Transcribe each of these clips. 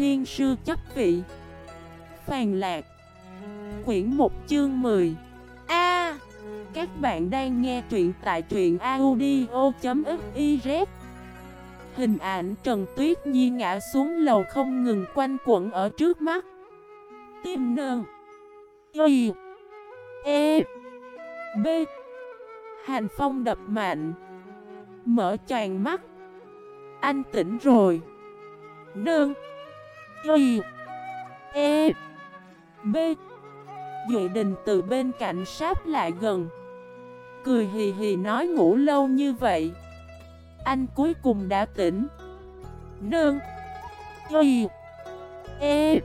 thiên sư chấp vị. Phàn lạc. Quyển 1 chương 10 A, Các bạn đang nghe truyện tại truyện audio.fif Hình ảnh Trần Tuyết Nhi ngã xuống lầu không ngừng quanh quẩn ở trước mắt. Tim nơn Y. E. B. Hành phong đập mạnh. Mở choàng mắt. Anh tỉnh rồi. Nương. Y E. B. Duệ đình từ bên cạnh sáp lại gần. Cười hì hì nói ngủ lâu như vậy. Anh cuối cùng đã tỉnh. Nương. Y E.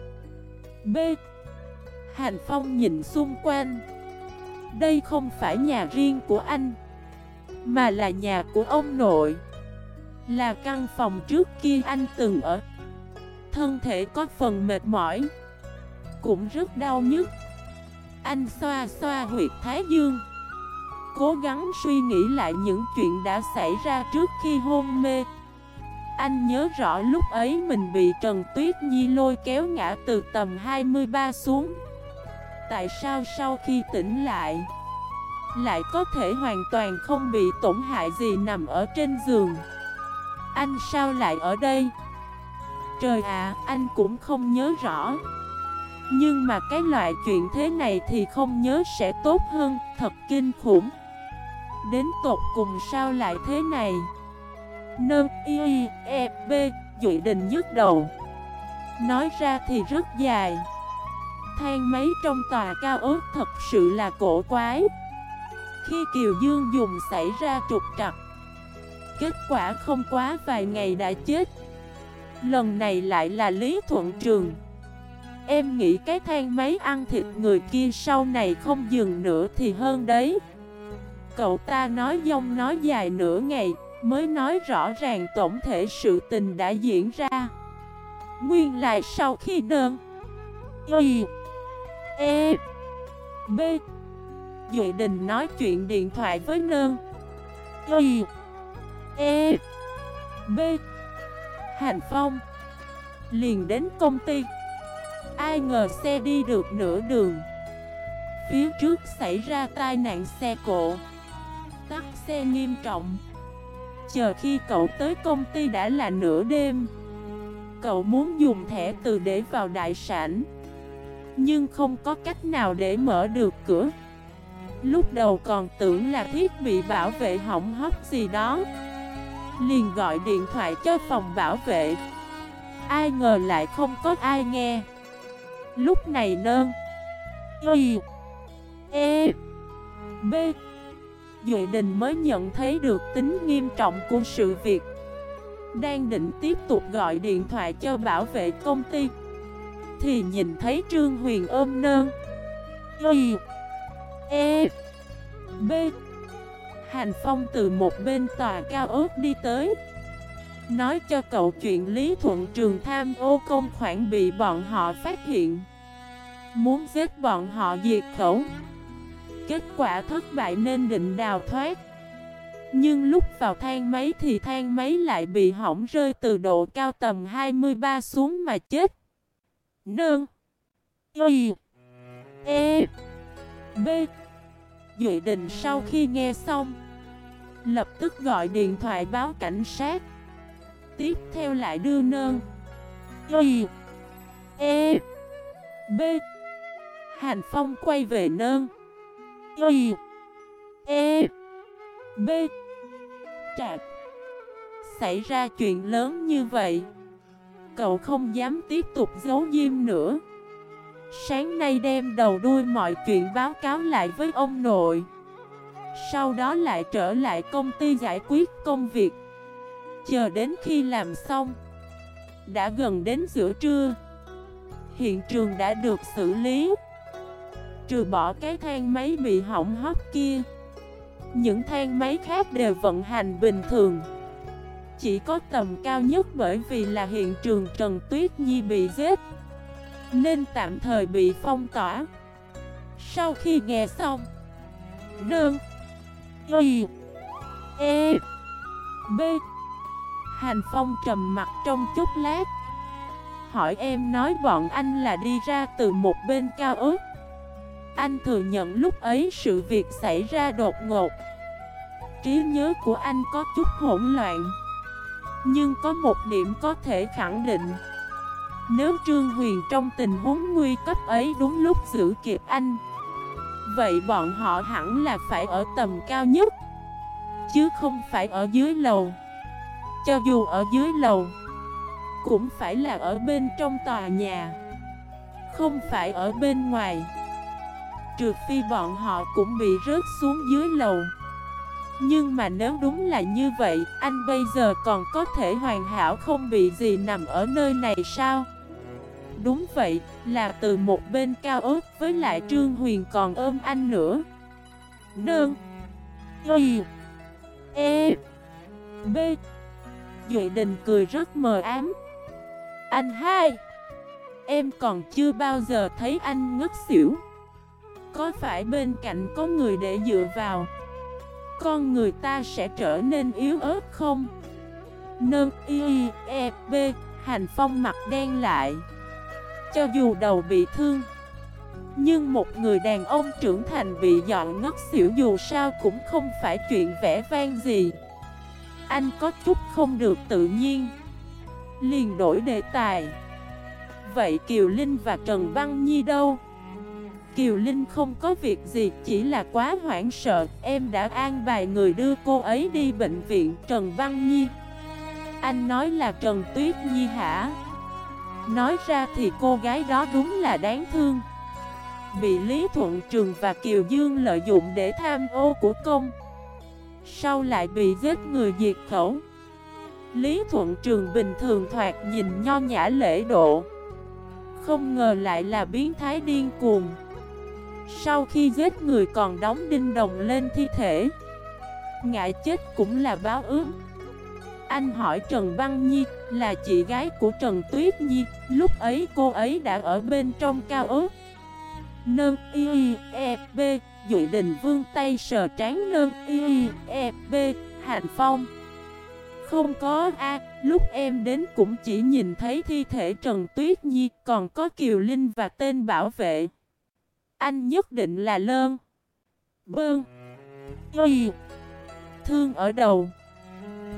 B. Hành Phong nhìn xung quanh. Đây không phải nhà riêng của anh, Mà là nhà của ông nội. Là căn phòng trước kia anh từng ở. Thân thể có phần mệt mỏi, Cũng rất đau nhức. Anh xoa xoa huyệt thái dương, Cố gắng suy nghĩ lại những chuyện đã xảy ra trước khi hôn mê. Anh nhớ rõ lúc ấy mình bị Trần Tuyết Nhi lôi kéo ngã từ tầm 23 xuống. Tại sao sau khi tỉnh lại Lại có thể hoàn toàn không bị tổn hại gì nằm ở trên giường? Anh sao lại ở đây? Trời ạ, anh cũng không nhớ rõ. Nhưng mà cái loại chuyện thế này thì không nhớ sẽ tốt hơn, thật kinh khủng. Đến tột cùng sao lại thế này? Nơ, y, e, b, dụy đình nhức đầu. Nói ra thì rất dài. Thang máy trong tòa cao ốt thật sự là cổ quái. Khi Kiều Dương dùng xảy ra trục trặc Kết quả không quá vài ngày đã chết. Lần này lại là Lý Thuận Trường. Em nghĩ cái thang máy ăn thịt người kia sau này không dừng nữa thì hơn đấy. Cậu ta nói dông nói dài nửa ngày, Mới nói rõ ràng tổng thể sự tình đã diễn ra. Nguyên lại sau khi đơn. Y E B. Duệ Đình nói chuyện điện thoại với nơn. Y E B. Hành Phong. Liền đến công ty. Ai ngờ xe đi được nửa đường. Phía trước xảy ra tai nạn xe cộ. Tắt xe nghiêm trọng. Chờ khi cậu tới công ty đã là nửa đêm. Cậu muốn dùng thẻ từ để vào đại sản. Nhưng không có cách nào để mở được cửa. Lúc đầu còn tưởng là thiết bị bảo vệ hỏng hóc gì đó. Liền gọi điện thoại cho phòng bảo vệ. Ai ngờ lại không có ai nghe. Lúc này nơn. Y. E. B. Duệ Đình mới nhận thấy được tính nghiêm trọng của sự việc. Đang định tiếp tục gọi điện thoại cho bảo vệ công ty. Thì nhìn thấy Trương Huyền ôm nơn. Y. E. B. Hành Phong từ một bên tòa cao ốt đi tới. Nói cho cậu chuyện Lý Thuận Trường tham ô công khoản bị bọn họ phát hiện. Muốn giết bọn họ diệt khẩu. Kết quả thất bại nên định đào thoát. Nhưng lúc vào thang máy thì thang máy lại bị hỏng rơi từ độ cao tầm 23 xuống mà chết. Nương. Y. E. B. Duệ Đình sau khi nghe xong Lập tức gọi điện thoại báo cảnh sát. Tiếp theo lại đưa nơn. Y E B. Hành Phong quay về nơn. Y E B. Trạc Xảy ra chuyện lớn như vậy, Cậu không dám tiếp tục giấu diêm nữa. Sáng nay đem đầu đuôi mọi chuyện báo cáo lại với ông nội. Sau đó lại trở lại công ty giải quyết công việc. Chờ đến khi làm xong. Đã gần đến giữa trưa. Hiện trường đã được xử lý. Trừ bỏ cái thang máy bị hỏng hóc kia, Những thang máy khác đều vận hành bình thường. Chỉ có tầm cao nhất bởi vì là hiện trường Trần Tuyết Nhi bị giết, Nên tạm thời bị phong tỏa. Sau khi nghe xong, Đơn Y E B. Hành Phong trầm mặt trong chút lát. Hỏi em nói bọn anh là đi ra từ một bên cao ớt. Anh thừa nhận lúc ấy sự việc xảy ra đột ngột. Trí nhớ của anh có chút hỗn loạn. Nhưng có một điểm có thể khẳng định. Nếu Trương Huyền trong tình huống nguy cấp ấy đúng lúc giữ kịp anh Vậy bọn họ hẳn là phải ở tầm cao nhất, Chứ không phải ở dưới lầu. Cho dù ở dưới lầu, Cũng phải là ở bên trong tòa nhà, Không phải ở bên ngoài. Trừ phi bọn họ cũng bị rớt xuống dưới lầu. Nhưng mà nếu đúng là như vậy, Anh bây giờ còn có thể hoàn hảo không bị gì nằm ở nơi này sao? Đúng vậy, là từ một bên cao ớt với lại Trương Huyền còn ôm anh nữa. Nương Y E B. Duệ Đình cười rất mờ ám. Anh hai Em còn chưa bao giờ thấy anh ngất xỉu. Có phải bên cạnh có người để dựa vào? Con người ta sẽ trở nên yếu ớt không? Nâng y e b. Hành phong mặt đen lại cho dù đầu bị thương. Nhưng một người đàn ông trưởng thành bị dọn ngất xỉu dù sao cũng không phải chuyện vẽ vang gì. Anh có chút không được tự nhiên. Liền đổi đề tài. Vậy Kiều Linh và Trần Văn Nhi đâu? Kiều Linh không có việc gì, chỉ là quá hoảng sợ. Em đã an bài người đưa cô ấy đi bệnh viện Trần Văn Nhi. Anh nói là Trần Tuyết Nhi hả? Nói ra thì cô gái đó đúng là đáng thương. Bị Lý Thuận Trường và Kiều Dương lợi dụng để tham ô của công. Sau lại bị giết người diệt khẩu. Lý Thuận Trường bình thường thoạt nhìn nho nhã lễ độ. Không ngờ lại là biến thái điên cuồng. Sau khi giết người còn đóng đinh đồng lên thi thể. Ngại chết cũng là báo ước anh hỏi Trần Văn Nhi, là chị gái của Trần Tuyết Nhi, Lúc ấy cô ấy đã ở bên trong cao ớt. Nâng y e b Dụy Đình Vương tay sờ trán nâng y e b Hạnh Phong. Không có a, lúc em đến cũng chỉ nhìn thấy thi thể Trần Tuyết Nhi, Còn có Kiều Linh và tên bảo vệ. Anh nhất định là Lơn. Bơn. Y. Thương ở đầu.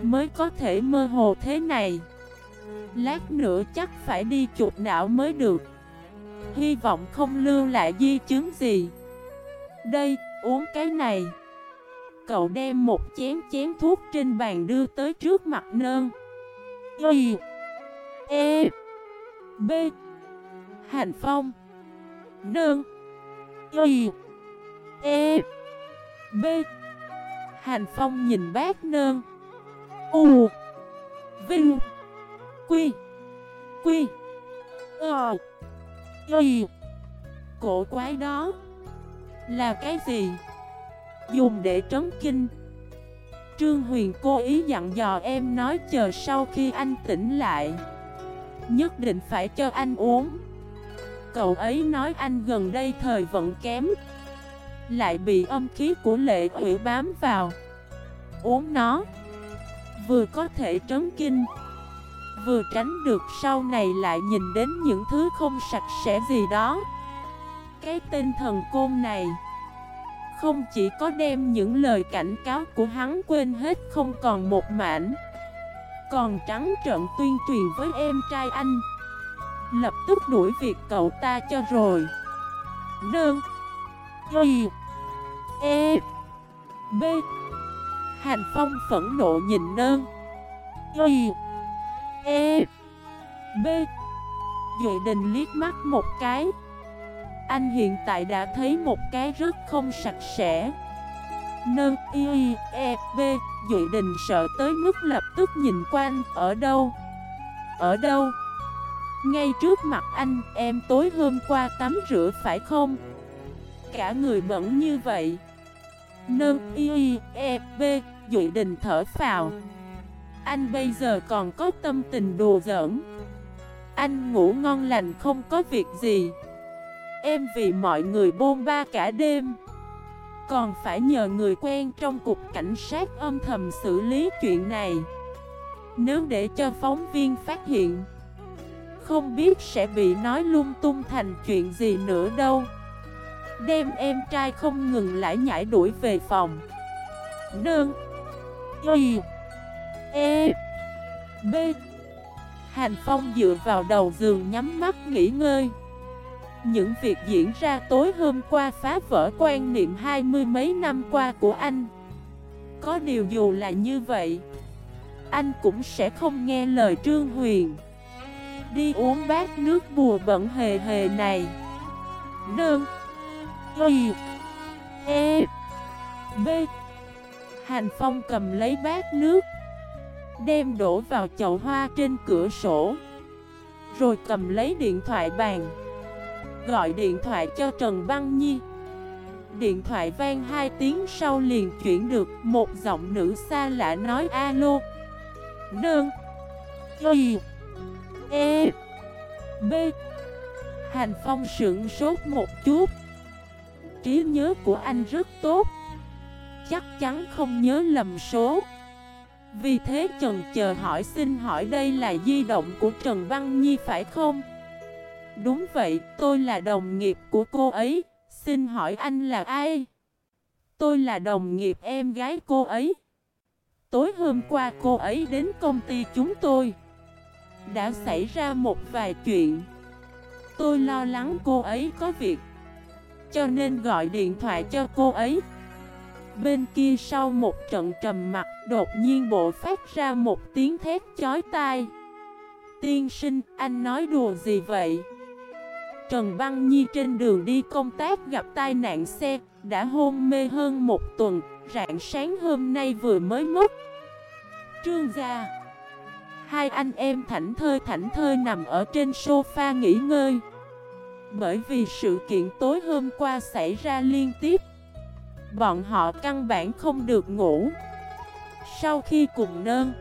Mới có thể mơ hồ thế này. Lát nữa chắc phải đi chụp não mới được. Hy vọng không lưu lại di chứng gì. Đây, uống cái này. Cậu đem một chén chén thuốc trên bàn đưa tới trước mặt nơn. Y E B. Hành Phong. Nơn. Y E B. Hành Phong nhìn bác nơn. U, Vinh, Quy Quy Ờ Y. Cổ quái đó Là cái gì? Dùng để trấn kinh. Trương Huyền cố ý dặn dò em nói chờ sau khi anh tỉnh lại. Nhất định phải cho anh uống. Cậu ấy nói anh gần đây thời vận kém. Lại bị âm khí của lệ ủy bám vào. Uống nó. Vừa có thể trấn kinh, Vừa tránh được sau này lại nhìn đến những thứ không sạch sẽ gì đó. Cái tên thần côn này Không chỉ có đem những lời cảnh cáo của hắn quên hết không còn một mảnh, Còn trắng trợn tuyên truyền với em trai anh. Lập tức đuổi việc cậu ta cho rồi. Đơn Y E B. Hành Phong phẫn nộ nhìn nơn. Y E B. Duệ đình liếc mắt một cái. Anh hiện tại đã thấy một cái rất không sạch sẽ. Nơn, Y E B. Duệ đình sợ tới mức lập tức nhìn quanh Ở đâu? Ở đâu? Ngay trước mặt anh, Em tối hôm qua tắm rửa phải không? Cả người bẩn như vậy. Nâng y e b Dụy đình thở phào. Anh bây giờ còn có tâm tình đùa giỡn. Anh ngủ ngon lành không có việc gì. Em vì mọi người bôn ba cả đêm. Còn phải nhờ người quen trong cục cảnh sát âm thầm xử lý chuyện này. Nếu để cho phóng viên phát hiện, Không biết sẽ bị nói lung tung thành chuyện gì nữa đâu. Đem em trai không ngừng lại nhảy đuổi về phòng. Đơn Y. E. B. Hành Phong dựa vào đầu giường nhắm mắt nghỉ ngơi. Những việc diễn ra tối hôm qua phá vỡ quan niệm hai mươi mấy năm qua của anh. Có điều dù là như vậy, Anh cũng sẽ không nghe lời Trương Huyền. Đi uống bát nước bùa bẩn hề hề này. Nương. Y E B. Hành Phong cầm lấy bát nước, Đem đổ vào chậu hoa trên cửa sổ, Rồi cầm lấy điện thoại bàn, Gọi điện thoại cho Trần Văn Nhi. Điện thoại vang hai tiếng sau liền chuyển được Một giọng nữ xa lạ nói, alo. Đơn Y E B. Hành Phong sững sốt một chút. Trí nhớ của anh rất tốt. Chắc chắn không nhớ lầm số. Vì thế Trần chờ hỏi xin hỏi đây là di động của Trần Văn Nhi phải không? Đúng vậy, tôi là đồng nghiệp của cô ấy. Xin hỏi anh là ai? Tôi là đồng nghiệp em gái cô ấy. Tối hôm qua cô ấy đến công ty chúng tôi. Đã xảy ra một vài chuyện. Tôi lo lắng cô ấy có việc. Cho nên gọi điện thoại cho cô ấy. Bên kia sau một trận trầm mặt Đột nhiên bộ phát ra một tiếng thét chói tai. Tiên sinh, anh nói đùa gì vậy? Trần Văn Nhi trên đường đi công tác gặp tai nạn xe Đã hôn mê hơn một tuần Rạng sáng hôm nay vừa mới mất. Trương gia Hai anh em thảnh thơi thảnh thơi nằm ở trên sofa nghỉ ngơi. Bởi vì sự kiện tối hôm qua xảy ra liên tiếp Bọn họ căn bản không được ngủ. Sau khi cùng nơn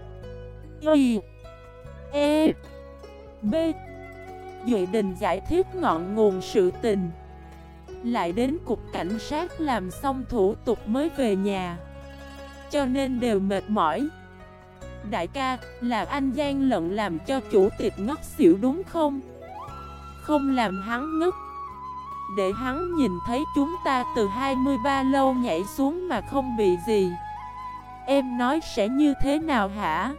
Y E B Duệ Đình giải thích ngọn nguồn sự tình. Lại đến cục cảnh sát làm xong thủ tục mới về nhà. Cho nên đều mệt mỏi. Đại ca, là anh gian lận làm cho chủ tịch ngất xỉu đúng không? Không làm hắn ngất. Để hắn nhìn thấy chúng ta từ 23 lâu nhảy xuống mà không bị gì. Em nói sẽ như thế nào hả?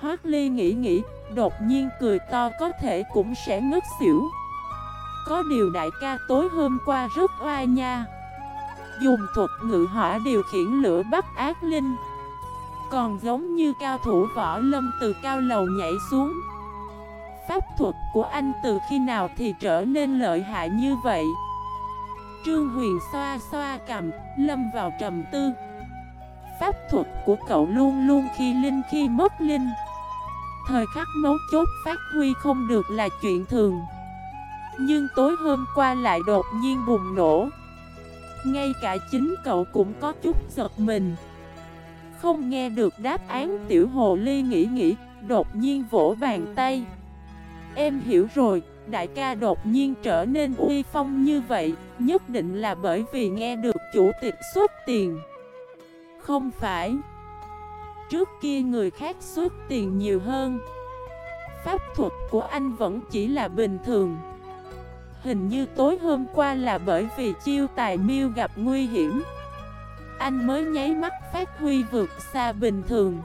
Hoác Ly nghĩ nghĩ, đột nhiên cười to có thể cũng sẽ ngất xỉu. Có điều đại ca tối hôm qua rất oai nha. Dùng thuật ngự hỏa điều khiển lửa bắt ác linh. Còn giống như cao thủ võ lâm từ cao lầu nhảy xuống. Pháp thuật của anh từ khi nào thì trở nên lợi hại như vậy? Trương Huyền xoa xoa cầm, lâm vào trầm tư. Pháp thuật của cậu luôn luôn khi linh khi mất linh. Thời khắc mấu chốt phát huy không được là chuyện thường. Nhưng tối hôm qua lại đột nhiên bùng nổ. Ngay cả chính cậu cũng có chút giật mình. Không nghe được đáp án tiểu hồ ly nghĩ nghĩ Đột nhiên vỗ bàn tay. Em hiểu rồi, đại ca đột nhiên trở nên uy phong như vậy Nhất định là bởi vì nghe được chủ tịch xuất tiền. Không phải. Trước kia người khác xuất tiền nhiều hơn. Pháp thuật của anh vẫn chỉ là bình thường. Hình như tối hôm qua là bởi vì chiêu tài miêu gặp nguy hiểm. Anh mới nháy mắt phát huy vượt xa bình thường.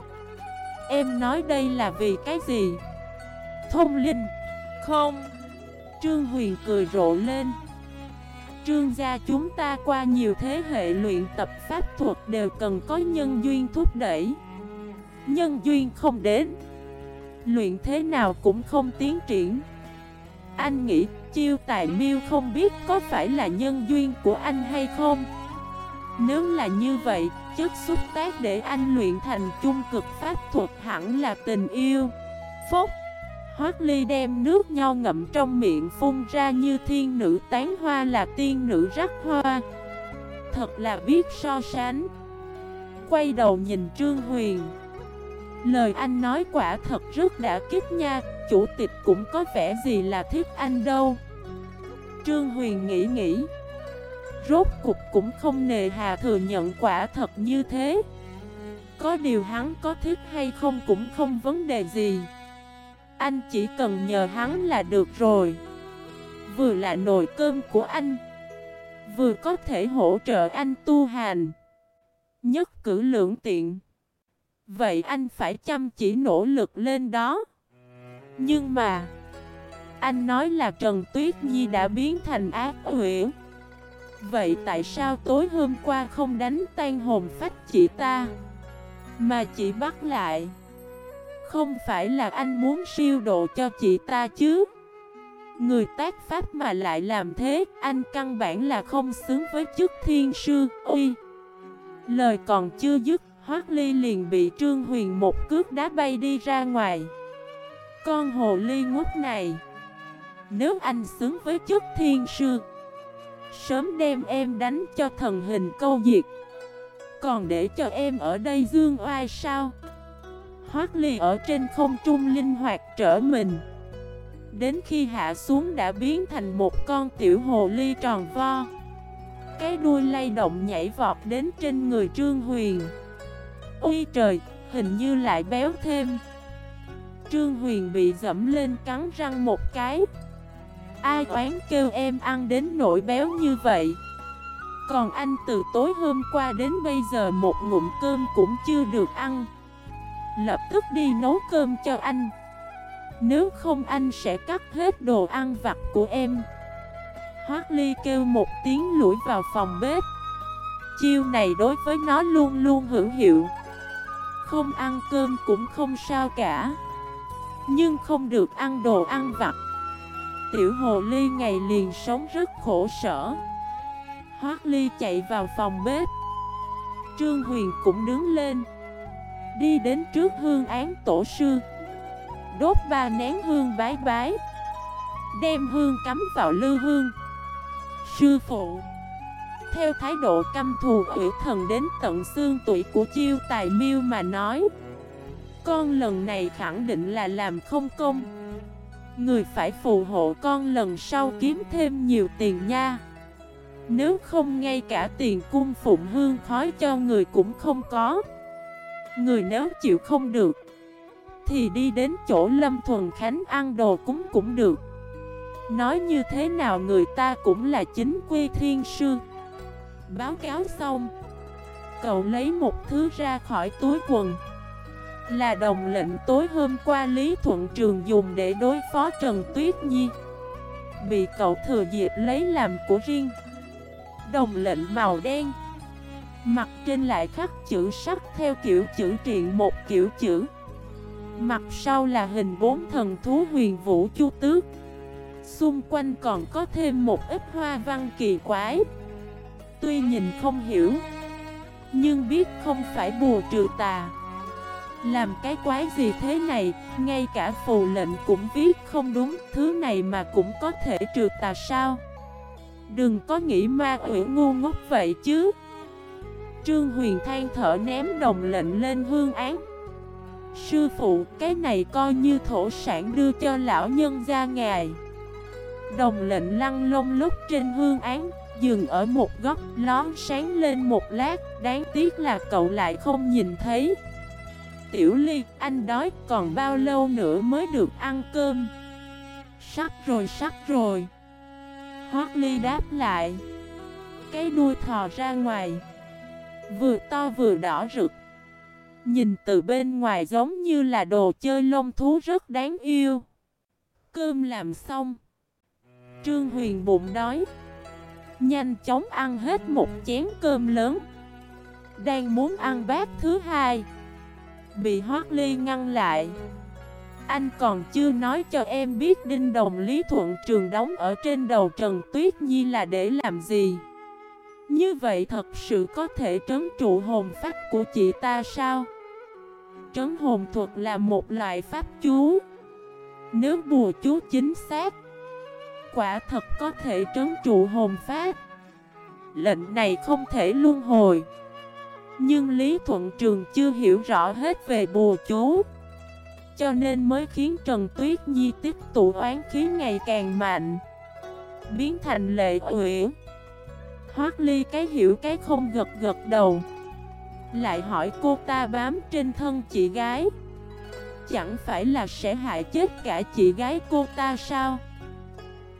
Em nói đây là vì cái gì? Thông linh. Không? Trương Huyền cười rộ lên. Trương gia chúng ta qua nhiều thế hệ luyện tập pháp thuật đều cần có nhân duyên thúc đẩy. Nhân duyên không đến. Luyện thế nào cũng không tiến triển. Anh nghĩ chiêu tài miêu không biết có phải là nhân duyên của anh hay không? Nếu là như vậy, chất xúc tác để anh luyện thành chung cực pháp thuật hẳn là tình yêu phúc Hoác ly đem nước nho ngậm trong miệng phun ra như thiên nữ tán hoa là tiên nữ rắc hoa. Thật là biết so sánh. Quay đầu nhìn Trương Huyền. Lời anh nói quả thật rất đã kích nha, Chủ tịch cũng có vẻ gì là thích anh đâu. Trương Huyền nghĩ nghĩ. Rốt cục cũng không nề hà thừa nhận quả thật như thế. Có điều hắn có thích hay không cũng không vấn đề gì. Anh chỉ cần nhờ hắn là được rồi. Vừa là nồi cơm của anh, Vừa có thể hỗ trợ anh tu hành. Nhất cử lưỡng tiện. Vậy anh phải chăm chỉ nỗ lực lên đó. Nhưng mà, Anh nói là Trần Tuyết Nhi đã biến thành ác huyễn Vậy tại sao tối hôm qua không đánh tan hồn phách chị ta, Mà chỉ bắt lại? Không phải là anh muốn siêu độ cho chị ta chứ? Người tác pháp mà lại làm thế, Anh căn bản là không xứng với chức thiên sư Ui Lời còn chưa dứt, Hoác ly liền bị Trương Huyền một cước đá bay đi ra ngoài. Con hồ ly ngút này, Nếu anh xứng với chức thiên sư, Sớm đem em đánh cho thần hình câu diệt. Còn để cho em ở đây dương oai sao? Hoác ly ở trên không trung linh hoạt trở mình. Đến khi hạ xuống đã biến thành một con tiểu hồ ly tròn vo. Cái đuôi lay động nhảy vọt đến trên người Trương Huyền. Ôi trời, hình như lại béo thêm. Trương Huyền bị dẫm lên cắn răng một cái. Ai oán kêu em ăn đến nỗi béo như vậy? Còn anh từ tối hôm qua đến bây giờ một ngụm cơm cũng chưa được ăn. Lập tức đi nấu cơm cho anh. Nếu không anh sẽ cắt hết đồ ăn vặt của em. Hoác Ly kêu một tiếng lũi vào phòng bếp. Chiêu này đối với nó luôn luôn hữu hiệu. Không ăn cơm cũng không sao cả. Nhưng không được ăn đồ ăn vặt. Tiểu hồ ly ngày liền sống rất khổ sở. Hoác ly chạy vào phòng bếp. Trương Huyền cũng đứng lên. Đi đến trước hương án tổ sư. Đốt ba nén hương bái bái. Đem hương cắm vào lư hương. Sư phụ, Theo thái độ căm thù ủy thần đến tận xương tuổi của chiêu tài miêu mà nói, Con lần này khẳng định là làm không công. Người phải phù hộ con lần sau kiếm thêm nhiều tiền nha. Nếu không ngay cả tiền cung phụng hương khói cho người cũng không có. Người nếu chịu không được, Thì đi đến chỗ Lâm Thuần Khánh ăn đồ cúng cũng được. Nói như thế nào người ta cũng là chính quy thiên sư. Báo cáo xong, Cậu lấy một thứ ra khỏi túi quần. Là đồng lệnh tối hôm qua Lý Thuận Trường dùng để đối phó Trần Tuyết Nhi. Bị cậu thừa dịp lấy làm của riêng. Đồng lệnh màu đen. Mặt trên lại khắc chữ sắc theo kiểu chữ triện một kiểu chữ Mặt sau là hình bốn thần thú huyền vũ chu tước Xung quanh còn có thêm một ít hoa văn kỳ quái Tuy nhìn không hiểu Nhưng biết không phải bùa trừ tà làm cái quái gì thế này, ngay cả phù lệnh cũng viết không đúng, thứ này mà cũng có thể trừ tà sao? Đừng có nghĩ ma quỷ ngu ngốc vậy chứ. Trương Huyền than thở ném đồng lệnh lên hương án. Sư phụ, cái này coi như thổ sản đưa cho lão nhân gia ngài. Đồng lệnh lăn lông lúc trên hương án, dừng ở một góc, lón sáng lên một lát, đáng tiếc là cậu lại không nhìn thấy. Tiểu Ly, anh đói còn bao lâu nữa mới được ăn cơm? Sắc rồi, sắc rồi. Hoác Ly đáp lại. Cái đuôi thò ra ngoài. Vừa to vừa đỏ rực. Nhìn từ bên ngoài giống như là đồ chơi lông thú rất đáng yêu. Cơm làm xong. Trương Huyền bụng đói. Nhanh chóng ăn hết một chén cơm lớn. Đang muốn ăn bát thứ hai. Bị Hoác Ly ngăn lại Anh còn chưa nói cho em biết Đinh Đồng Lý Thuận Trường đóng ở trên đầu Trần Tuyết Nhi là để làm gì như vậy thật sự có thể trấn trụ hồn pháp của chị ta sao? Trấn hồn thuật là một loại pháp chú. Nếu bùa chú chính xác, Quả thật có thể trấn trụ hồn pháp. Lệnh này không thể luân hồi. Nhưng Lý Thuận Trường chưa hiểu rõ hết về bùa chú, Cho nên mới khiến Trần Tuyết Nhi tiếp tụ oán khí ngày càng mạnh, Biến thành lệ uyển. Hoác ly cái hiểu cái không gật gật đầu Lại hỏi cô ta bám trên thân chị gái chẳng phải là sẽ hại chết cả chị gái cô ta sao?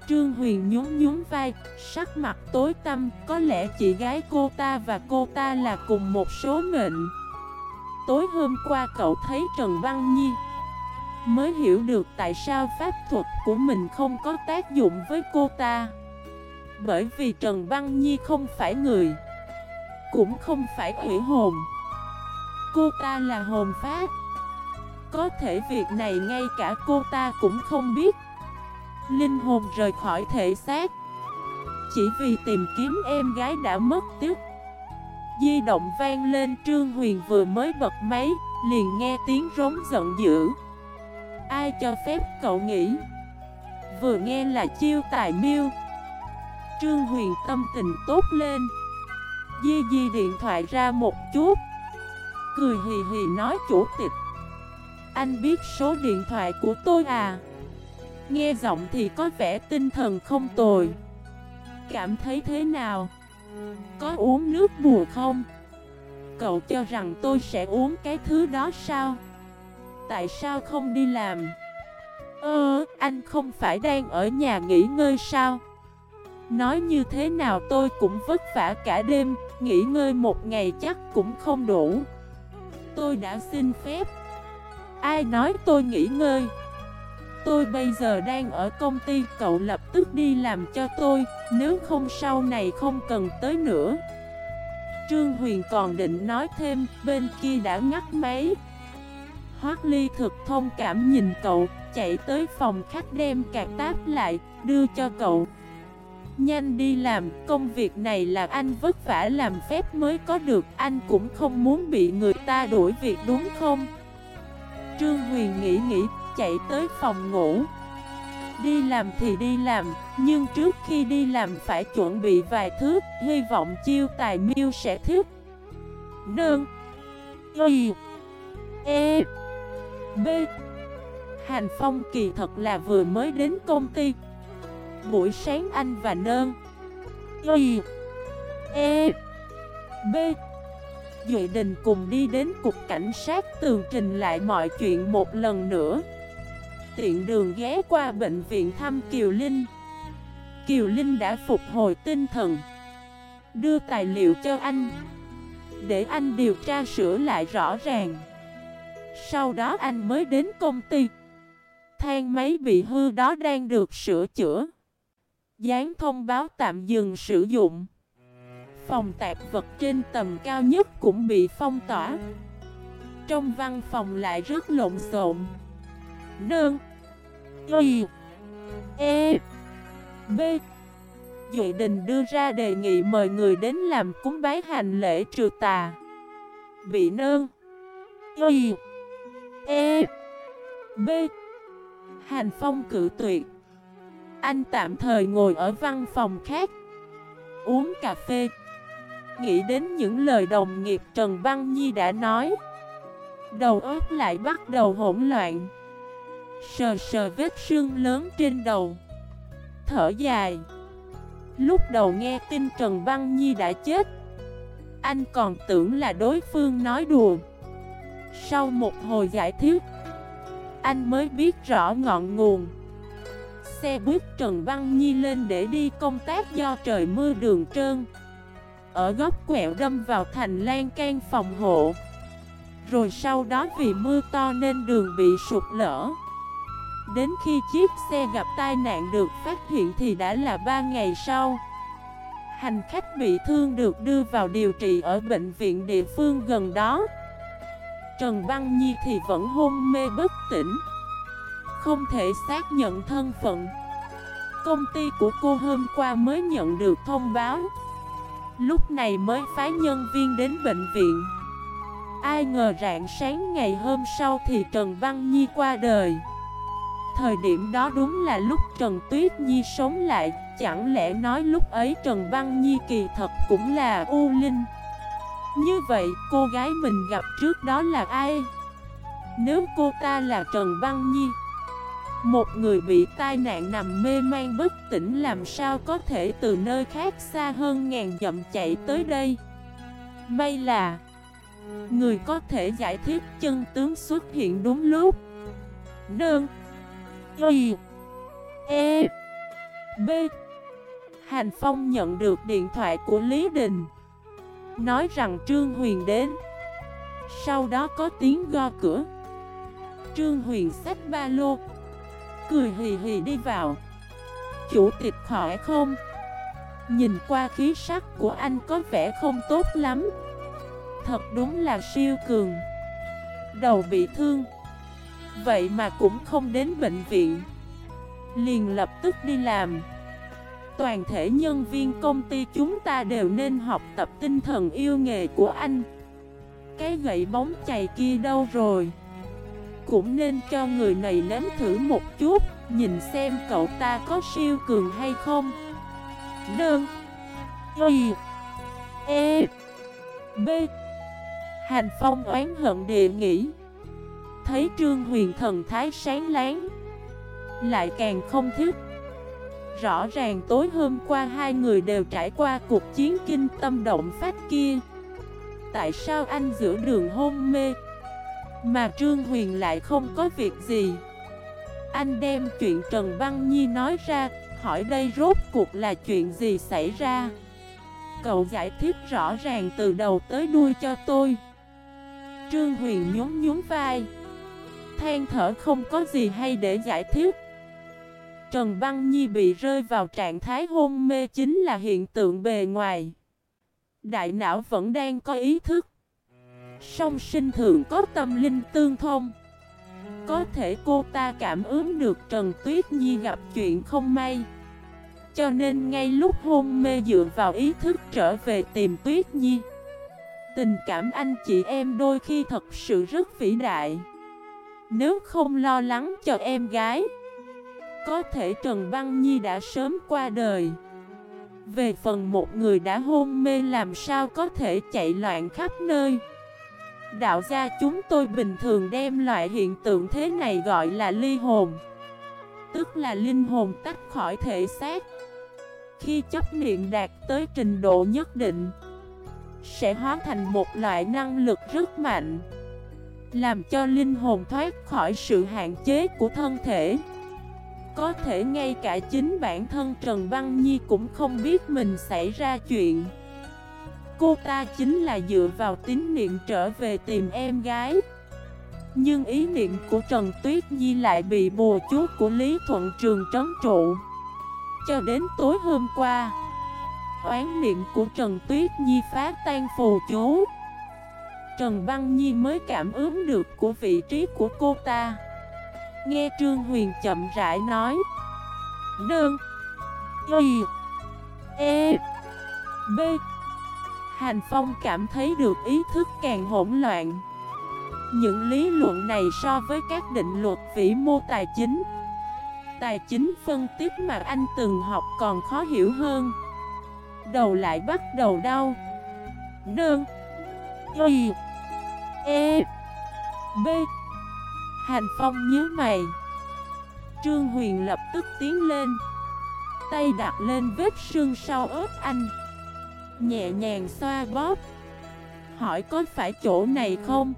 Trương Huyền nhún nhún vai, sắc mặt tối tăm, có lẽ chị gái cô ta và cô ta là cùng một số mệnh. Tối hôm qua cậu thấy Trần Văn Nhi Mới hiểu được tại sao pháp thuật của mình không có tác dụng với cô ta bởi vì Trần Băng Nhi không phải người, Cũng không phải quỷ hồn. Cô ta là hồn pháp Có thể việc này ngay cả cô ta cũng không biết. Linh hồn rời khỏi thể xác. Chỉ vì tìm kiếm em gái đã mất tiếc Di động vang lên, Trương Huyền vừa mới bật máy, Liền nghe tiếng rống giận dữ. Ai cho phép cậu nghĩ Vừa nghe là chiêu tài miêu. Trương Huyền tâm tình tốt lên. Di di điện thoại ra một chút. Cười hì hì nói, chủ tịch, Anh biết số điện thoại của tôi à? Nghe giọng thì có vẻ tinh thần không tồi. Cảm thấy thế nào? Có uống nước bùa không? Cậu cho rằng tôi sẽ uống cái thứ đó sao? Tại sao không đi làm? Ơ, anh không phải đang ở nhà nghỉ ngơi sao? Nói như thế nào tôi cũng vất vả cả đêm, Nghỉ ngơi một ngày chắc cũng không đủ. Tôi đã xin phép. Ai nói tôi nghỉ ngơi? Tôi bây giờ đang ở công ty, Cậu lập tức đi làm cho tôi, Nếu không sau này không cần tới nữa. Trương Huyền còn định nói thêm, Bên kia đã ngắt máy. Hoác Ly thực thông cảm nhìn cậu, Chạy tới phòng khách đem cạc táp lại, Đưa cho cậu. Nhanh đi làm, công việc này là anh vất vả làm phép mới có được Anh cũng không muốn bị người ta đuổi việc đúng không? Trương Huyền nghĩ nghĩ, chạy tới phòng ngủ. Đi làm thì đi làm, nhưng trước khi đi làm phải chuẩn bị vài thứ Hy vọng chiêu tài miêu sẽ thích. Nương. Y. E. B. Hành Phong kỳ thật là vừa mới đến công ty. Buổi sáng anh và nơn. Y E B. Duệ Đình cùng đi đến cục cảnh sát tường trình lại mọi chuyện một lần nữa. Tiện đường ghé qua bệnh viện thăm Kiều Linh. Kiều Linh đã phục hồi tinh thần. Đưa tài liệu cho anh. Để anh điều tra sửa lại rõ ràng. Sau đó anh mới đến công ty. Thang máy bị hư đó đang được sửa chữa. Dán thông báo tạm dừng sử dụng. Phòng tạp vật trên tầm cao nhất cũng bị phong tỏa. Trong văn phòng lại rất lộn xộn. Nương. Y. E. B. Duy Đình đưa ra đề nghị mời người đến làm cúng bái hành lễ trừ tà. Bị nương. Y. E. B. Hành Phong cự tuyệt. Anh tạm thời ngồi ở văn phòng khác. Uống cà phê. Nghĩ đến những lời đồng nghiệp Trần Văn Nhi đã nói. Đầu óc lại bắt đầu hỗn loạn. Sờ sờ vết sưng lớn trên đầu. Thở dài. Lúc đầu nghe tin Trần Văn Nhi đã chết. Anh còn tưởng là đối phương nói đùa. Sau một hồi giải thích, Anh mới biết rõ ngọn nguồn. Xe buýt Trần Văn Nhi lên để đi công tác do trời mưa đường trơn. Ở góc quẹo đâm vào thành lan can phòng hộ. Rồi sau đó vì mưa to nên đường bị sụt lở. Đến khi chiếc xe gặp tai nạn được phát hiện thì đã là 3 ngày sau. Hành khách bị thương được đưa vào điều trị ở bệnh viện địa phương gần đó. Trần Văn Nhi thì vẫn hôn mê bất tỉnh. Không thể xác nhận thân phận. Công ty của cô hôm qua mới nhận được thông báo. Lúc này mới phái nhân viên đến bệnh viện. Ai ngờ rạng sáng ngày hôm sau thì Trần Văn Nhi qua đời. Thời điểm đó đúng là lúc Trần Tuyết Nhi sống lại, Chẳng lẽ nói lúc ấy Trần Văn Nhi kỳ thật cũng là U Linh? Như vậy, cô gái mình gặp trước đó là ai? Nếu cô ta là Trần Văn Nhi một người bị tai nạn nằm mê man bất tỉnh làm sao có thể từ nơi khác xa hơn ngàn dặm chạy tới đây? May là Người có thể giải thích chân tướng xuất hiện đúng lúc. Đơn Y E B. Hành Phong nhận được điện thoại của Lý Đình, Nói rằng Trương Huyền đến. Sau đó có tiếng go cửa. Trương Huyền xách ba lô. Cười hì hì đi vào. Chủ tịch khỏi không? Nhìn qua khí sắc của anh có vẻ không tốt lắm. Thật đúng là siêu cường. Đầu bị thương. Vậy mà cũng không đến bệnh viện. Liền lập tức đi làm. Toàn thể nhân viên công ty chúng ta đều nên học tập tinh thần yêu nghề của anh. Cái gậy bóng chày kia đâu rồi? Cũng nên cho người này nếm thử một chút, Nhìn xem cậu ta có siêu cường hay không. Đơn. Y. E. B. Hành Phong oán hận địa nghĩ Thấy Trương Huyền thần thái sáng láng, Lại càng không thích. Rõ ràng tối hôm qua hai người đều trải qua cuộc chiến kinh tâm động phát kia. Tại sao anh giữa đường hôn mê? Mà Trương Huyền lại không có việc gì. Anh đem chuyện Trần Văn Nhi nói ra, Hỏi đây rốt cuộc là chuyện gì xảy ra? Cậu giải thích rõ ràng từ đầu tới đuôi cho tôi. Trương Huyền nhún nhún vai. Than thở không có gì hay để giải thích. Trần văn Nhi bị rơi vào trạng thái hôn mê chính là hiện tượng bề ngoài. Đại não vẫn đang có ý thức. Song sinh thượng có tâm linh tương thông. Có thể cô ta cảm ứng được Trần Tuyết Nhi gặp chuyện không may. Cho nên ngay lúc hôn mê dựa vào ý thức trở về tìm Tuyết Nhi. Tình cảm anh chị em đôi khi thật sự rất vĩ đại. Nếu không lo lắng cho em gái, có thể Trần Băng Nhi đã sớm qua đời Về phần một người đã hôn mê làm sao có thể chạy loạn khắp nơi Đạo gia chúng tôi bình thường đem loại hiện tượng thế này gọi là ly hồn, Tức là linh hồn tách khỏi thể xác. Khi chấp niệm đạt tới trình độ nhất định, Sẽ hóa thành một loại năng lực rất mạnh, Làm cho linh hồn thoát khỏi sự hạn chế của thân thể. Có thể ngay cả chính bản thân Trần Văn Nhi cũng không biết mình xảy ra chuyện. Cô ta chính là dựa vào tín niệm trở về tìm em gái. Nhưng ý niệm của Trần Tuyết Nhi lại bị bùa chú của Lý Thuận Trường trấn trụ. Cho đến tối hôm qua, Oán niệm của Trần Tuyết Nhi phá tan phù chú. Trần Băng Nhi mới cảm ứng được của vị trí của cô ta. Nghe Trương Huyền chậm rãi nói, Đơn, Y E B Hành Phong cảm thấy được ý thức càng hỗn loạn. Những lý luận này so với các định luật vĩ mô tài chính. Tài chính phân tích mà anh từng học còn khó hiểu hơn. Đầu lại bắt đầu đau. Đơn Y. E. B. Hành Phong nhớ mày. Trương Huyền lập tức tiến lên. Tay đặt lên vết sưng sau ớt anh. Nhẹ nhàng xoa bóp. Hỏi có phải chỗ này không?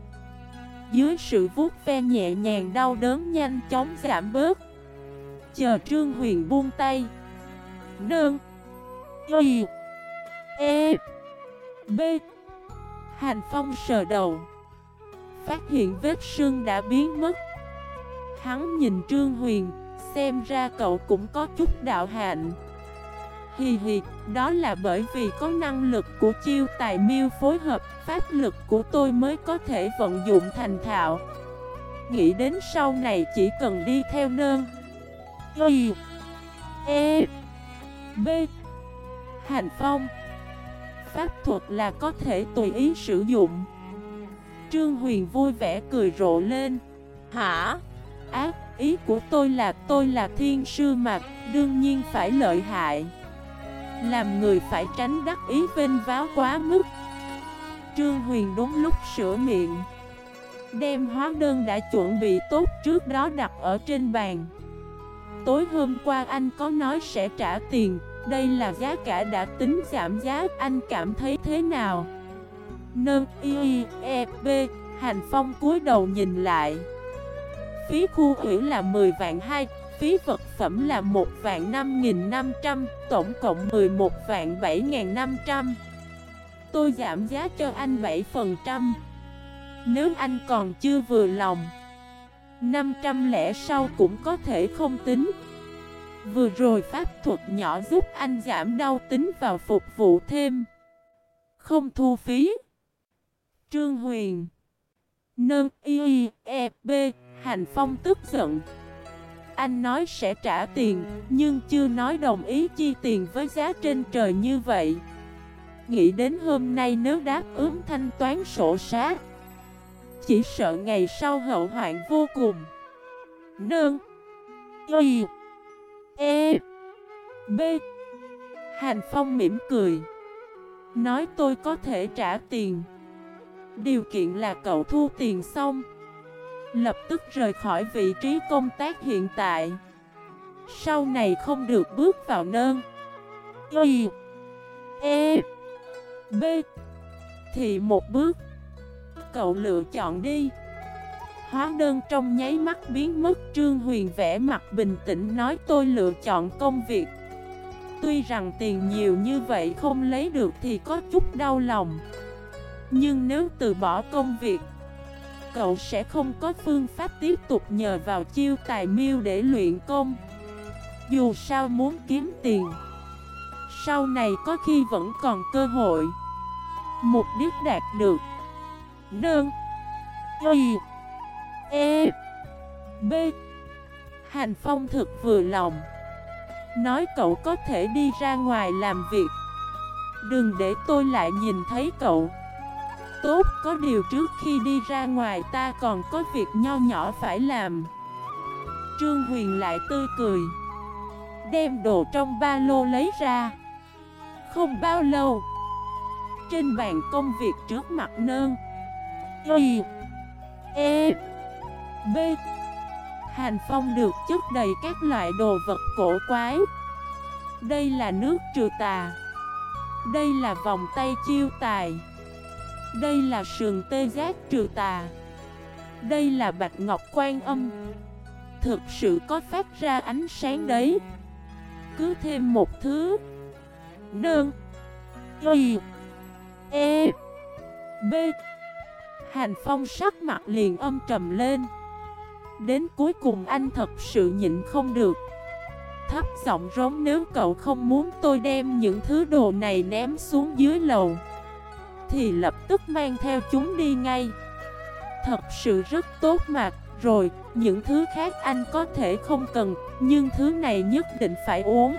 Dưới sự vuốt ve nhẹ nhàng đau đớn nhanh chóng giảm bớt. Chờ Trương Huyền buông tay. Đơn Y. E. B. Hành Phong sờ đầu. Phát hiện vết sưng đã biến mất. Hắn nhìn Trương Huyền, Xem ra cậu cũng có chút đạo hạnh. Hì hì, đó là bởi vì có năng lực của chiêu tài miêu phối hợp Pháp lực của tôi mới có thể vận dụng thành thạo. Nghĩ đến sau này chỉ cần đi theo nơn. Y E B. Hành phong. Pháp thuật là có thể tùy ý sử dụng. Trương Huyền vui vẻ cười rộ lên. Hả? Ác, ý của tôi là tôi là thiên sư mặt Đương nhiên phải lợi hại. Làm người phải tránh đắc ý vinh váo quá mức. Trương Huyền đúng lúc sửa miệng. Đem hóa đơn đã chuẩn bị tốt trước đó đặt ở trên bàn. Tối hôm qua anh có nói sẽ trả tiền. Đây là giá cả đã tính giảm giá. Anh cảm thấy thế nào? Nâng y e b. Hành Phong cúi đầu nhìn lại. Phí khu ủy là 10 vạn 2, phí vật phẩm là 1 vạn 5.500, tổng cộng 11 vạn 7.500. Tôi giảm giá cho anh 7%. Nếu anh còn chưa vừa lòng 500 lẻ sau cũng có thể không tính. Vừa rồi pháp thuật nhỏ giúp anh giảm đau tính vào phục vụ thêm. Không thu phí. Trương Huyền. Nâng y y e b Hành Phong tức giận. Anh nói sẽ trả tiền, Nhưng chưa nói đồng ý chi tiền với giá trên trời như vậy. Nghĩ đến hôm nay nếu đáp ứng thanh toán sổ sát. Chỉ sợ ngày sau hậu hoạn vô cùng. Nương. Y. E. B. Hàn Phong mỉm cười. Nói tôi có thể trả tiền. Điều kiện là cậu thu tiền xong. Lập tức rời khỏi vị trí công tác hiện tại. Sau này không được bước vào nơn. Y E B. Thì một bước, Cậu lựa chọn đi. Hóa đơn trong nháy mắt biến mất, Trương Huyền vẽ mặt bình tĩnh nói, tôi lựa chọn công việc. Tuy rằng tiền nhiều như vậy không lấy được thì có chút đau lòng. Nhưng nếu từ bỏ công việc Cậu sẽ không có phương pháp tiếp tục nhờ vào chiêu tài miêu để luyện công. Dù sao muốn kiếm tiền, Sau này có khi vẫn còn cơ hội. Mục đích đạt được. Đơn Y. E. B. Hành Phong thực vừa lòng. Nói cậu có thể đi ra ngoài làm việc. Đừng để tôi lại nhìn thấy cậu. Tốt, có điều trước khi đi ra ngoài ta còn có việc nho nhỏ phải làm. Trương Huyền lại tươi cười. Đem đồ trong ba lô lấy ra. Không bao lâu, Trên bàn công việc trước mặt nơn. Y E B. Hành phong được chất đầy các loại đồ vật cổ quái. Đây là nước trừ tà. Đây là vòng tay chiêu tài. Đây là sườn tê giác trừ tà. Đây là bạch ngọc quan âm. Thực sự có phát ra ánh sáng đấy. Cứ thêm một thứ. Đơn Y. E. B. Hành phong sắc mặt liền âm trầm lên. Đến cuối cùng anh thật sự nhịn không được. Thấp giọng rống, nếu cậu không muốn tôi đem những thứ đồ này ném xuống dưới lầu thì lập tức mang theo chúng đi ngay. Thật sự rất tốt mà. Rồi, những thứ khác anh có thể không cần Nhưng thứ này nhất định phải uống.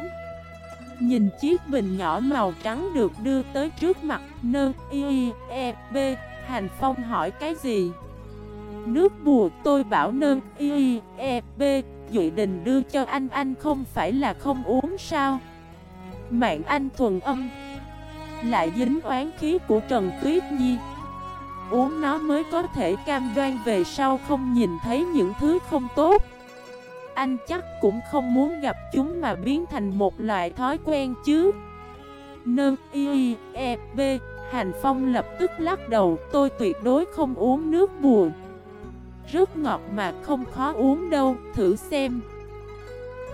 Nhìn chiếc bình nhỏ màu trắng được đưa tới trước mặt Nơ, y, e, b. Hành Phong hỏi cái gì? Nước bùa tôi bảo nơ, y e b. Duy đình đưa cho anh anh không phải là không uống sao? Mạng anh thuần âm. Lại dính oán khí của Trần Tuyết Nhi. Uống nó mới có thể cam đoan về sau không nhìn thấy những thứ không tốt. Anh chắc cũng không muốn gặp chúng mà biến thành một loại thói quen chứ. Nơn y e b Hành Phong lập tức lắc đầu Tôi tuyệt đối không uống nước buồn. Rất ngọt mà không khó uống đâu, thử xem.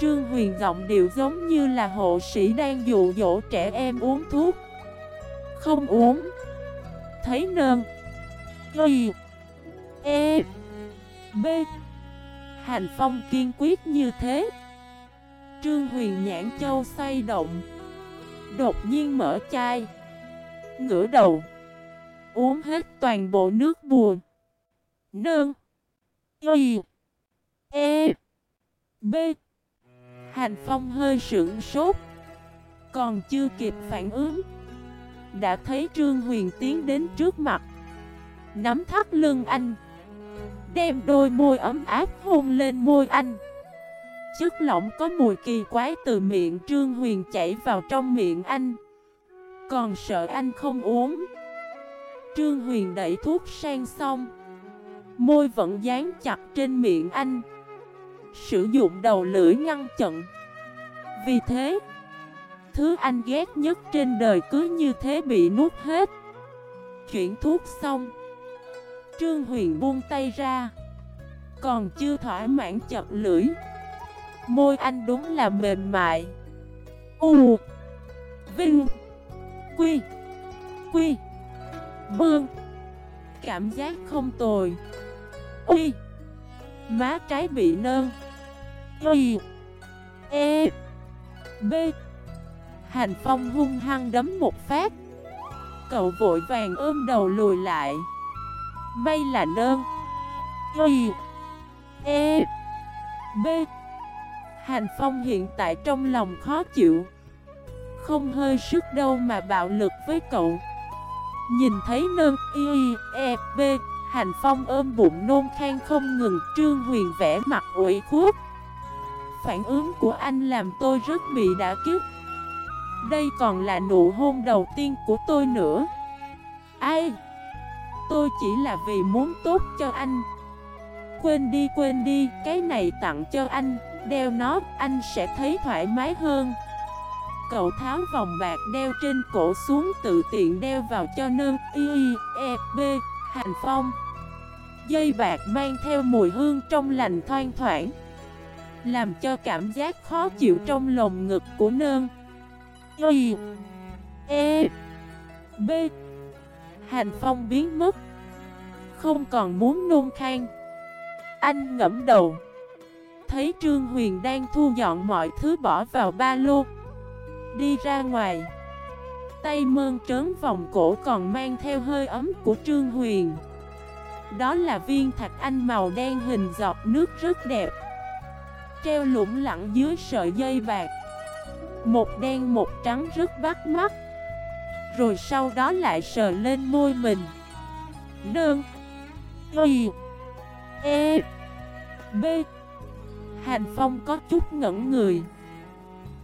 Trương Huyền giọng điệu giống như là hộ sĩ đang dụ dỗ trẻ em uống thuốc. Không uống. Thấy nơn Y E B. Hành Phong kiên quyết như thế. Trương Huyền nhãn châu xoay động. Đột nhiên mở chai. Ngửa đầu. Uống hết toàn bộ nước buồn. Nơn Y E B. Hành Phong hơi sững sốt. Còn chưa kịp phản ứng. Đã thấy Trương Huyền tiến đến trước mặt. Nắm thắt lưng anh. Đem đôi môi ấm áp hôn lên môi anh. Chất lỏng có mùi kỳ quái từ miệng Trương Huyền chảy vào trong miệng anh. Còn sợ anh không uống. Trương Huyền đẩy thuốc sang xong. Môi vẫn dán chặt trên miệng anh. Sử dụng đầu lưỡi ngăn chặn. Vì thế Thứ anh ghét nhất trên đời cứ như thế bị nuốt hết. Chuyển thuốc xong. Trương Huyền buông tay ra. Còn chưa thỏa mãn chật lưỡi. Môi anh đúng là mềm mại. U. Vinh. Quy. Quy. Bương Cảm giác không tồi. Uy Má trái bị nơn. Y. E. B. Hành Phong hung hăng đấm một phát. Cậu vội vàng ôm đầu lùi lại. May là nơn. Y. E. B. Hành Phong hiện tại trong lòng khó chịu. Không hơi sức đâu mà bạo lực với cậu. Nhìn thấy nơn Y E B, Hành Phong ôm bụng nôn khan không ngừng, Trương Huyền vẽ mặt ủy khuất Phản ứng của anh làm tôi rất bị đả kích đây còn là nụ hôn đầu tiên của tôi nữa. Ai? Tôi chỉ là vì muốn tốt cho anh. Quên đi quên đi, cái này tặng cho anh Đeo nó, anh sẽ thấy thoải mái hơn. Cậu tháo vòng bạc đeo trên cổ xuống tự tiện đeo vào cho nơn. Y, E, B, Hành Phong. Dây bạc mang theo mùi hương trong lành thoang thoảng Làm cho cảm giác khó chịu trong lồng ngực của nương. Y E B. Hành Phong biến mất. Không còn muốn nôn khang Anh ngẫm đầu. Thấy Trương Huyền đang thu dọn mọi thứ bỏ vào ba lô. Đi ra ngoài. Tay mơn trớn vòng cổ còn mang theo hơi ấm của Trương Huyền. Đó là viên thạch anh màu đen hình giọt nước rất đẹp. Treo lủng lẳng dưới sợi dây bạc. Một đen, một trắng rất bắt mắt. Rồi sau đó lại sờ lên môi mình. Đơn, Y E B. Hành Phong có chút ngẩn người.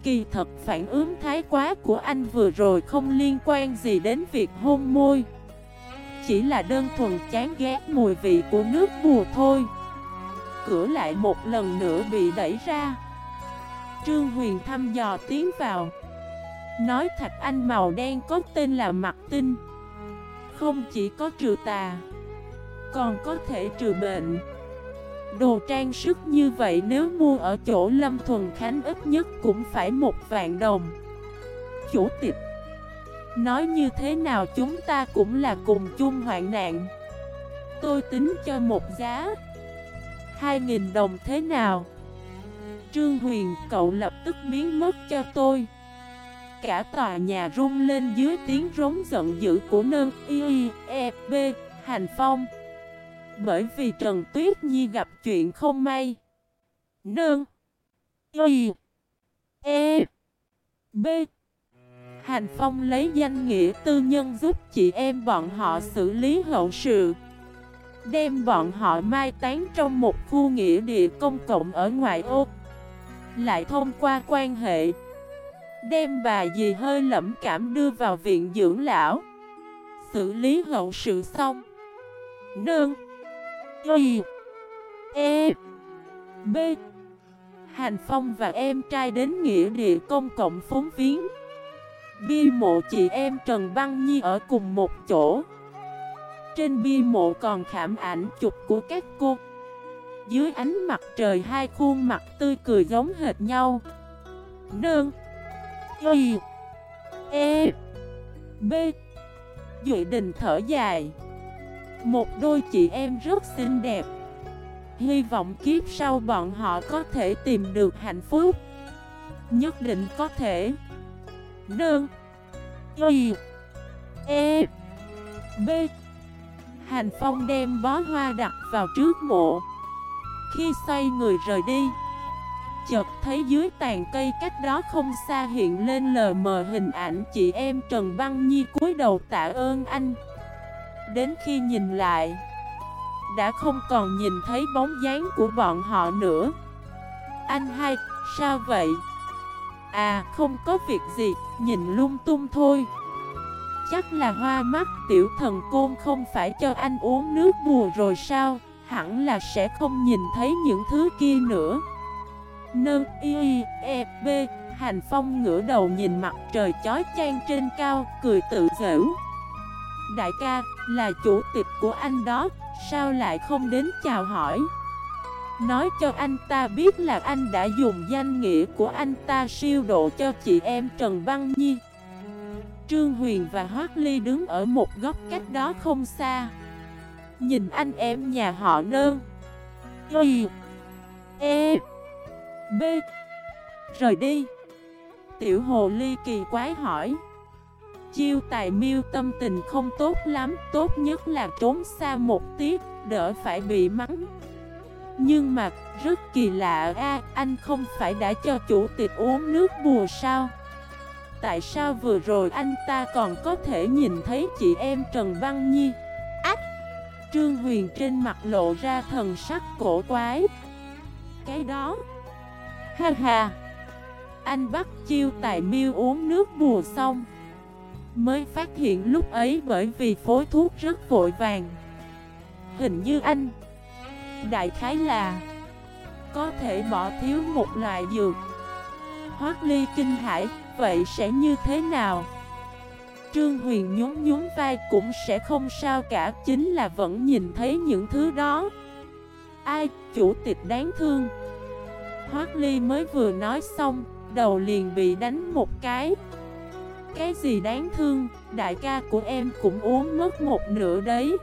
Kỳ thật phản ứng thái quá của anh vừa rồi không liên quan gì đến việc hôn môi. Chỉ là đơn thuần chán ghét mùi vị của nước bùa thôi. Cửa lại một lần nữa bị đẩy ra. Trương Huyền thăm dò tiến vào. Nói thạch anh màu đen có tên là mặt tinh. Không chỉ có trừ tà, Còn có thể trừ bệnh. Đồ trang sức như vậy nếu mua ở chỗ Lâm Thuần Khánh ít nhất cũng phải một vạn đồng. Chủ tịch, Nói như thế nào chúng ta cũng là cùng chung hoạn nạn. Tôi tính cho một giá. Hai nghìn đồng thế nào? Trương Huyền cậu lập tức biến mất cho tôi Cả tòa nhà rung lên dưới tiếng rống giận dữ của nơn Y, E, B, Hành Phong bởi vì Trần Tuyết Nhi gặp chuyện không may. Nương. Y. E. B. Hành Phong lấy danh nghĩa tư nhân giúp chị em bọn họ xử lý hậu sự. Đem bọn họ mai tán trong một khu nghĩa địa công cộng ở ngoại ô. Lại thông qua quan hệ. Đem bà dì hơi lẫm cảm đưa vào viện dưỡng lão. Xử lý hậu sự xong. Nương. Y E B Hành Phong và em trai đến nghĩa địa công cộng phóng viếng bi mộ chị em Trần Băng Nhi ở cùng một chỗ Trên bi mộ còn khảm ảnh chụp của các cô dưới ánh mặt trời hai khuôn mặt tươi cười giống hệt nhau. Nương, Y E B. Duy Đình thở dài. Một đôi chị em rất xinh đẹp. Hy vọng kiếp sau bọn họ có thể tìm được hạnh phúc. Nhất định có thể. Đơn Y E B. Hành Phong đem bó hoa đặt vào trước mộ. Khi xoay người rời đi Chợt thấy dưới tàn cây cách đó không xa hiện lên lờ mờ hình ảnh chị em Trần Văn Nhi cúi đầu tạ ơn anh. Đến khi nhìn lại Đã không còn nhìn thấy bóng dáng của bọn họ nữa. Anh hai, sao vậy? À, không có việc gì, nhìn lung tung thôi. Chắc là hoa mắt tiểu thần côn không phải cho anh uống nước bùa rồi sao? Hẳn là sẽ không nhìn thấy những thứ kia nữa. Nơ y e b Hành phong ngửa đầu nhìn mặt trời chói chang trên cao Cười tự giễu. Đại ca, là chủ tịch của anh đó, sao lại không đến chào hỏi? Nói cho anh ta biết là anh đã dùng danh nghĩa của anh ta siêu độ cho chị em Trần Văn Nhi. Trương Huyền và Hoác Ly đứng ở một góc cách đó không xa. Nhìn anh em nhà họ nơn. Y E B. Rời đi. Tiểu hồ ly kỳ quái hỏi. Chiêu tài miêu tâm tình không tốt lắm, Tốt nhất là trốn xa một tiết Đỡ phải bị mắng. Nhưng mà, rất kỳ lạ, a, Anh không phải đã cho chủ tịch uống nước bùa sao? Tại sao vừa rồi anh ta còn có thể nhìn thấy chị em Trần Văn Nhi? Ách Trương Huyền trên mặt lộ ra thần sắc cổ quái. Cái đó. Ha ha. Anh bắt chiêu tài miêu uống nước bùa xong. Mới phát hiện lúc ấy bởi vì phối thuốc rất vội vàng. Hình như anh. Đại khái là. Có thể bỏ thiếu một loại dược. Hoác ly kinh hải Vậy sẽ như thế nào? Trương Huyền nhún nhún vai cũng sẽ không sao cả Chính là vẫn nhìn thấy những thứ đó. Ai, chủ tịch đáng thương. Hoác Ly mới vừa nói xong Đầu liền bị đánh một cái. Cái gì đáng thương Đại ca của em cũng uống mất một nửa đấy.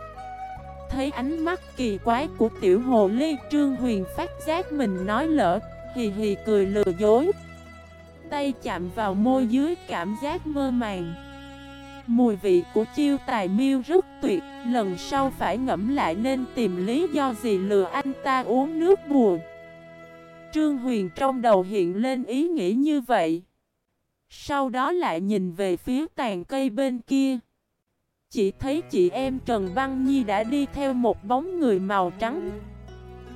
Thấy ánh mắt kỳ quái của tiểu hồ ly Trương Huyền phát giác mình nói lỡ Hì hì cười lừa dối. Tay chạm vào môi dưới cảm giác mơ màng. Mùi vị của chiêu tài miêu rất tuyệt, Lần sau phải ngẫm lại nên tìm lý do gì lừa anh ta uống nước buồn Trương Huyền trong đầu hiện lên ý nghĩ như vậy. Sau đó lại nhìn về phía tàn cây bên kia. Chỉ thấy chị em Trần Văn Nhi đã đi theo một bóng người màu trắng.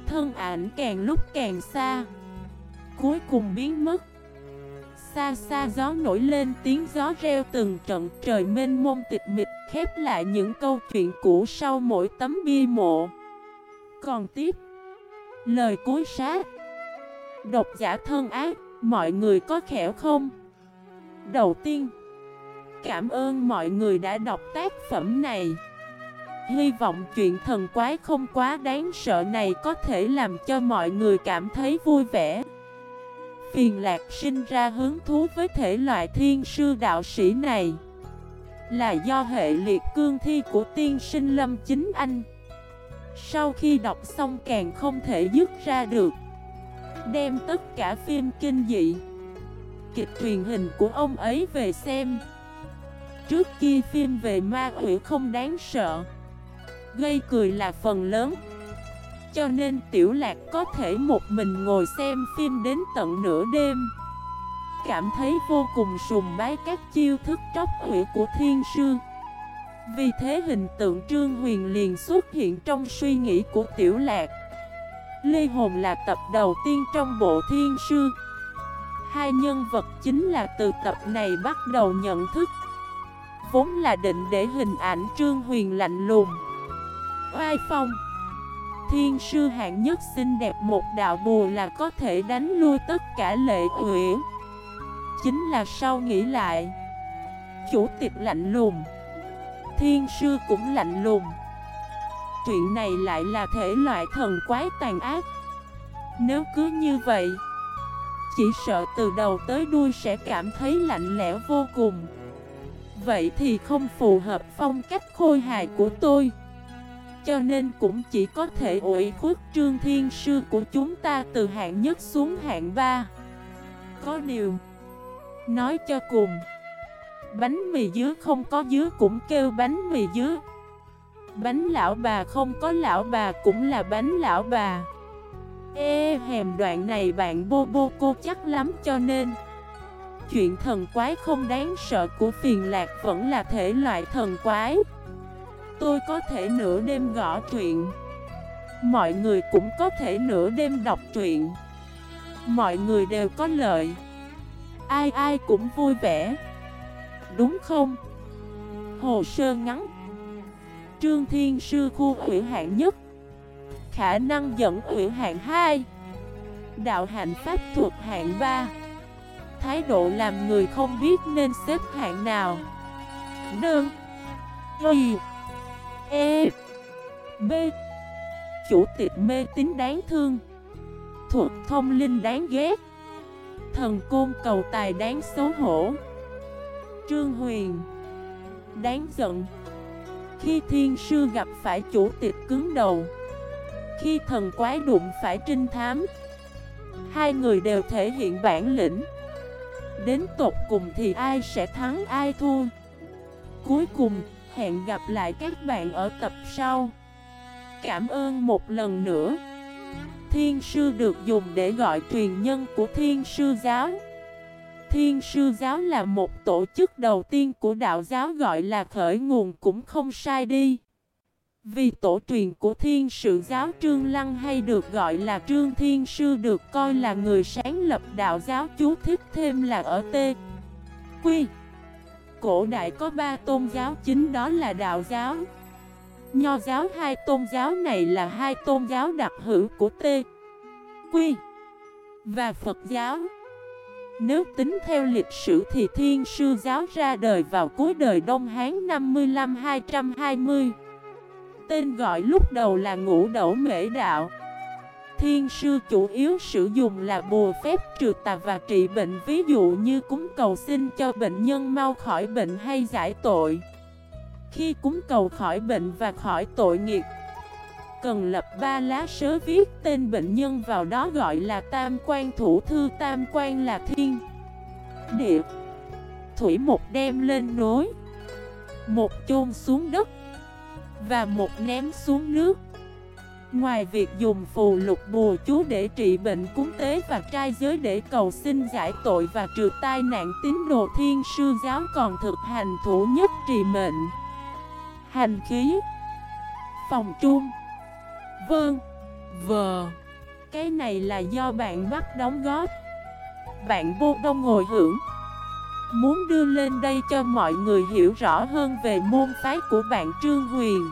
Thân ảnh càng lúc càng xa, Cuối cùng biến mất. Xa xa gió nổi lên tiếng gió reo từng trận trời mênh mông tịch mịch khép lại những câu chuyện cũ sau mỗi tấm bia mộ. Còn tiếp, lời cuối sát. Độc giả thân ác, mọi người có khẽo không? Đầu tiên, cảm ơn mọi người đã đọc tác phẩm này. Hy vọng chuyện thần quái không quá đáng sợ này có thể làm cho mọi người cảm thấy vui vẻ. Phiền lạc sinh ra hứng thú với thể loại thiên sư đạo sĩ này. Là do hệ liệt cương thi của tiên sinh Lâm Chính Anh. Sau khi đọc xong càng không thể dứt ra được. Đem tất cả phim kinh dị, Kịch truyền hình của ông ấy về xem. Trước kia phim về ma quỷ không đáng sợ. Gây cười là phần lớn cho nên Tiểu Lạc có thể một mình ngồi xem phim đến tận nửa đêm. Cảm thấy vô cùng sùng bái các chiêu thức tróc hủy của thiên sư. Vì thế hình tượng Trương Huyền liền xuất hiện trong suy nghĩ của Tiểu Lạc. Lê Hồn là tập đầu tiên trong bộ thiên sư. Hai nhân vật chính là từ tập này bắt đầu nhận thức. Vốn là định để hình ảnh Trương Huyền lạnh lùng. Oai phong Thiên sư hạng nhất xinh đẹp một đạo bùa là có thể đánh lui tất cả lệ uyển Chính là sau nghĩ lại, Chủ tịch lạnh lùng, Thiên sư cũng lạnh lùng. Chuyện này lại là thể loại thần quái tàn ác. Nếu cứ như vậy, Chỉ sợ từ đầu tới đuôi sẽ cảm thấy lạnh lẽo vô cùng. Vậy thì không phù hợp phong cách khôi hài của tôi cho nên cũng chỉ có thể ủy khuất trương thiên sư của chúng ta từ hạng nhất xuống hạng ba. Có điều, Nói cho cùng, Bánh mì dứa không có dứa cũng kêu bánh mì dứa. Bánh lão bà không có lão bà cũng là bánh lão bà. Ê, hèm đoạn này bạn bô bô cô chắc lắm cho nên. Chuyện thần quái không đáng sợ của phiền lạc vẫn là thể loại thần quái. Tôi có thể nửa đêm gõ truyện. Mọi người cũng có thể nửa đêm đọc truyện. Mọi người đều có lợi. Ai ai cũng vui vẻ. Đúng không? Hồ sơ ngắn. Trương Thiên Sư khu ủy hạng nhất. Khả năng dẫn ủy hạng 2 Đạo hạnh pháp thuộc hạng 3 Thái độ làm người không biết nên xếp hạng nào. Đơn. Y. E B. Chủ tịch mê tín đáng thương. Thuật thông linh đáng ghét. Thần côn cầu tài đáng xấu hổ. Trương Huyền. Đáng giận. Khi thiên sư gặp phải chủ tịch cứng đầu. Khi thần quái đụng phải trinh thám. Hai người đều thể hiện bản lĩnh. Đến tột cùng thì ai sẽ thắng ai thua? Cuối cùng, hẹn gặp lại các bạn ở tập sau. Cảm ơn một lần nữa. Thiên sư được dùng để gọi truyền nhân của thiên sư giáo. Thiên sư giáo là một tổ chức đầu tiên của đạo giáo gọi là khởi nguồn cũng không sai đi. Vì tổ truyền của thiên sư giáo Trương Lăng hay được gọi là Trương Thiên Sư được coi là người sáng lập đạo giáo chú thích thêm là ở T. Quy. Cổ đại có ba tôn giáo, chính đó là đạo giáo. Nho giáo, hai tôn giáo này là hai tôn giáo đặc hữu của T Quy và Phật giáo. Nếu tính theo lịch sử thì Thiên Sư giáo ra đời vào cuối đời Đông Hán 55-220 Tên gọi lúc đầu là ngũ đẩu mễ đạo. Thiên sư chủ yếu sử dụng là bùa phép trừ tà và trị bệnh. Ví dụ như cúng cầu xin cho bệnh nhân mau khỏi bệnh hay giải tội. Khi cúng cầu khỏi bệnh và khỏi tội nghiệp, Cần lập ba lá sớ viết tên bệnh nhân vào đó gọi là tam quan thủ thư. Tam quan là thiên Địa Thủy một đem lên nối Một chôn xuống đất Và một ném xuống nước. Ngoài việc dùng phù lục bùa chú để trị bệnh cúng tế và trai giới để cầu xin giải tội và trừ tai nạn tín đồ, thiên sư giáo còn thực hành thủ nhất trì mệnh. Hành khí. Phòng trung Vâng. Vờ Cái này là do bạn bắt đóng góp. Bạn vô đông ngồi hưởng. Muốn đưa lên đây cho mọi người hiểu rõ hơn về môn phái của bạn Trương Huyền.